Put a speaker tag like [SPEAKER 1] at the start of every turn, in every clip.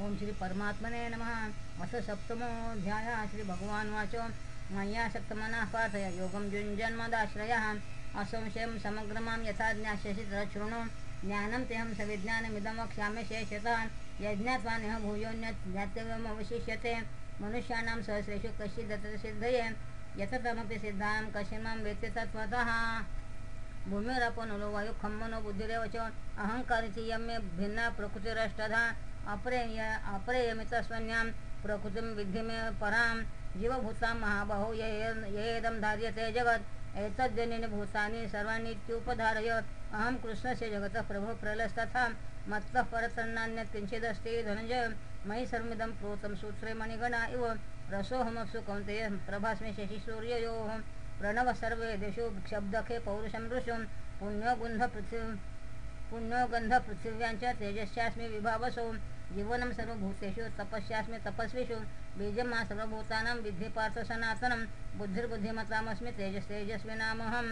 [SPEAKER 1] ओम श्री परमात्मने नमः। अस सप्तमोऽध्याय श्री भगवान वाचो। मय्या शक्तमनः पार्थय योगं युञ्जन्मदाश्रयः असंशयं समग्रमां यथा ज्ञास्यसि तच्छृणु ज्ञानं तेऽहं सविज्ञानमिदं वक्ष्यामि शेषतः। यज्ञात्वानेह भूयोन्यत् ज्ञातव्यमवशिष्यते। मनुष्याणां सहस्रेषु कश्चिदत्र सिद्धये। यततमपि सिद्धां कशिमां वेत्ति तत्त्वतः। भूमिरपनुलो वायु खम्मनो बुद्धिरेव च। अहङ्कारिति मे भिन्ना प्रकृतिरष्टधा। अप्रेय अप्रेयमितस्वन्यां प्रकृतिं विद्धि मे परां जीवभूतां महाबाहो येदं धार्यते जगत्। एतद्जनिनि भूतानि सर्वाणीत्युपधारय। अहं कृष्णस्य जगतः प्रभो प्रलस्तथा। मत्तः परतन्नान्यत् किञ्चिदस्ति धनञ्जय मयि सर्वमिदं प्रोतं सूत्रे मणिगणा इव। रसोऽहमप्सु कौन्तेय प्रभास्मि शशिसूर्ययोः। प्रणव सर्वेदेषु शब्दखे पौरुषं ऋषुं। पुण्यगुन्ध पृथ्वी पुण्यगन्ध पृथिव्यांच्या तेजस्यास्मि विभावसो जीवनं सर्वभूतेषु तपस्यास्मि तपस्विषु बीजमा सर्वभूतानां विद्धि पार्थ सनातनं बुद्धिर्बुद्धिमतामस्मि तेजस्तेजस्विनामहं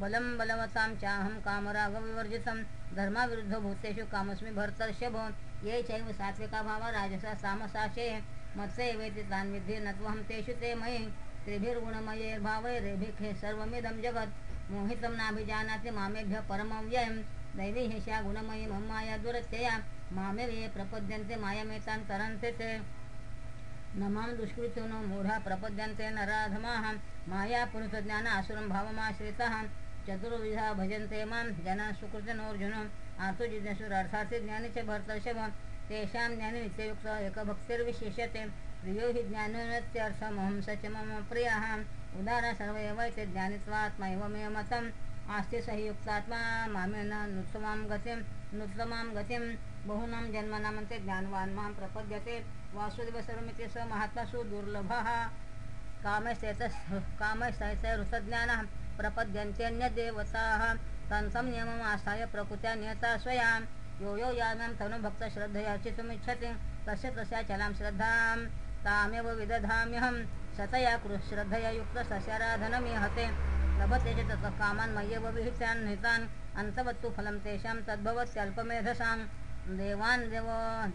[SPEAKER 1] बलं बलवतां चाहं कामरागविवर्जितं धर्माविरुद्धभूतेषु कामस्मि भर्तर्षभो ये चैव सात्विका भावा राजसा सामसाशे मत्सैवेति तान् विद्धि न त्वहं तेषु ते मयि त्रिभिर्गुणमयैर्भावैरेभिः सर्वमिदं जगत्। मोहितं नाभिजानाति मामेभ्यः परमव्ययं दैवी गुणमयी मम माया दुरत्यया मामे ये प्रपद्यन्ते मायामेतान् तरन्ते ते। न मां नो मूढा प्रपद्यन्ते नराधमाः। माया पुरुषज्ञान आसुरं भावमाश्रितः। चतुर्विधा भजन्ते मां जना सुकृतिनोऽर्जुन। आर्तो जिज्ञासुरार्थार्थी ज्ञानी च भर्तर्षभ तेषां ज्ञानी नित्ययुक्त एकभक्तिर्विशिष्यते। प्रियो हि ज्ञानोन्यत्यर्थमहं स च मम प्रियः। उदार सर्व एव ते ज्ञानित्वात्मा एवमेव मे मतम् आस्ते सहि युक्तात्मा मामेन नुत्तमां गतिं नुत्तमां गतिं बहूनां जन्मनामन्ते ज्ञानवान् मां प्रपद्यते। वासुदेव सर्वमिति स महात्मासु दुर्लभः। कामस्तैतस् कामस्तैतैरुतज्ञानः प्रपद्यन्त्यन्यदेवताः तं नियमम् आस्थाय प्रकृत्या नियता स्वया। यो यो याम्यां तनुभक्तश्रद्धया चितुमिच्छति तस्य तस्या चलां श्रद्धां तामेव विदधाम्यहं सतया कृ श्रद्धया युक्तसस्याराधनमिहते लभते च ततः कामान् मय्येव विहितान् अन्तवत्तु फलं तेषां तद्भवत्यल्पमेधसां देवान् देव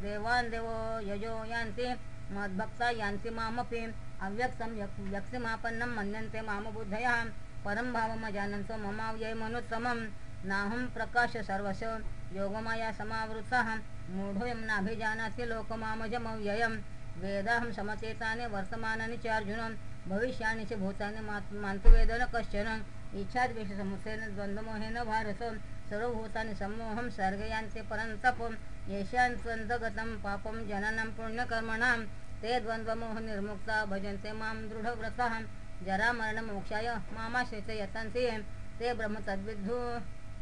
[SPEAKER 1] देवान् देवो यजो यान्ति। मद्भक्ता यान्ति मामपि। अव्यक्तं व्यक्तिमापन्नं मन्यन्ते मामबुद्धयः परं भावमजानन्तो ममाव्ययमनुत्तमं नाहं प्रकाश सर्वस्य योगमाया समावृतः। मूढोऽयं नाभिजानाति लोकमामजमव्ययम्। वेदाहं समचेतानि वर्तमानानि च अर्जुन भविष्याणि च भूतानि मान्तु वेद कश्चन। इच्छाद्वेषसमुत्थेन द्वन्द्वमोहेन भारत सर्वभूतानि सम्मोहं सर्गयान्ते परन्तप येषान्त्वन्तगतं पापं जनानां पुण्यकर्मणां ते द्वन्द्वमोहनिर्मुक्ता भजन्ते मां दृढव्रतः जरामरणमोक्षाय मामाश्रिते यतन्ति ते ब्रह्मतद्विद्धु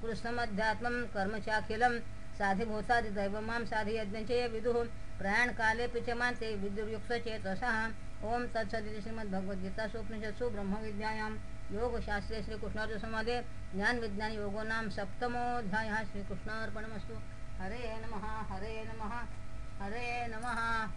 [SPEAKER 1] कृष्णमध्यात्मं कर्मचाखिलं साधिभूतादिदैव मां साधि ये विदुः। प्रयाणकालेऽपि च मान्ते विदुर्युक्तचेतसः ओम तत्सदिति श्रीमद्भगवद्गीता स्वप्नजत्सु ब्रह्मविद्यायां। योगशास्त्रे श्रीकृष्णार्जुसंवादे ज्ञानविज्ञान योगो नाम सप्तमोऽध्यायः श्रीकृष्णार्पणमस्तु। हरे नमः हरे नमः हरे नमः।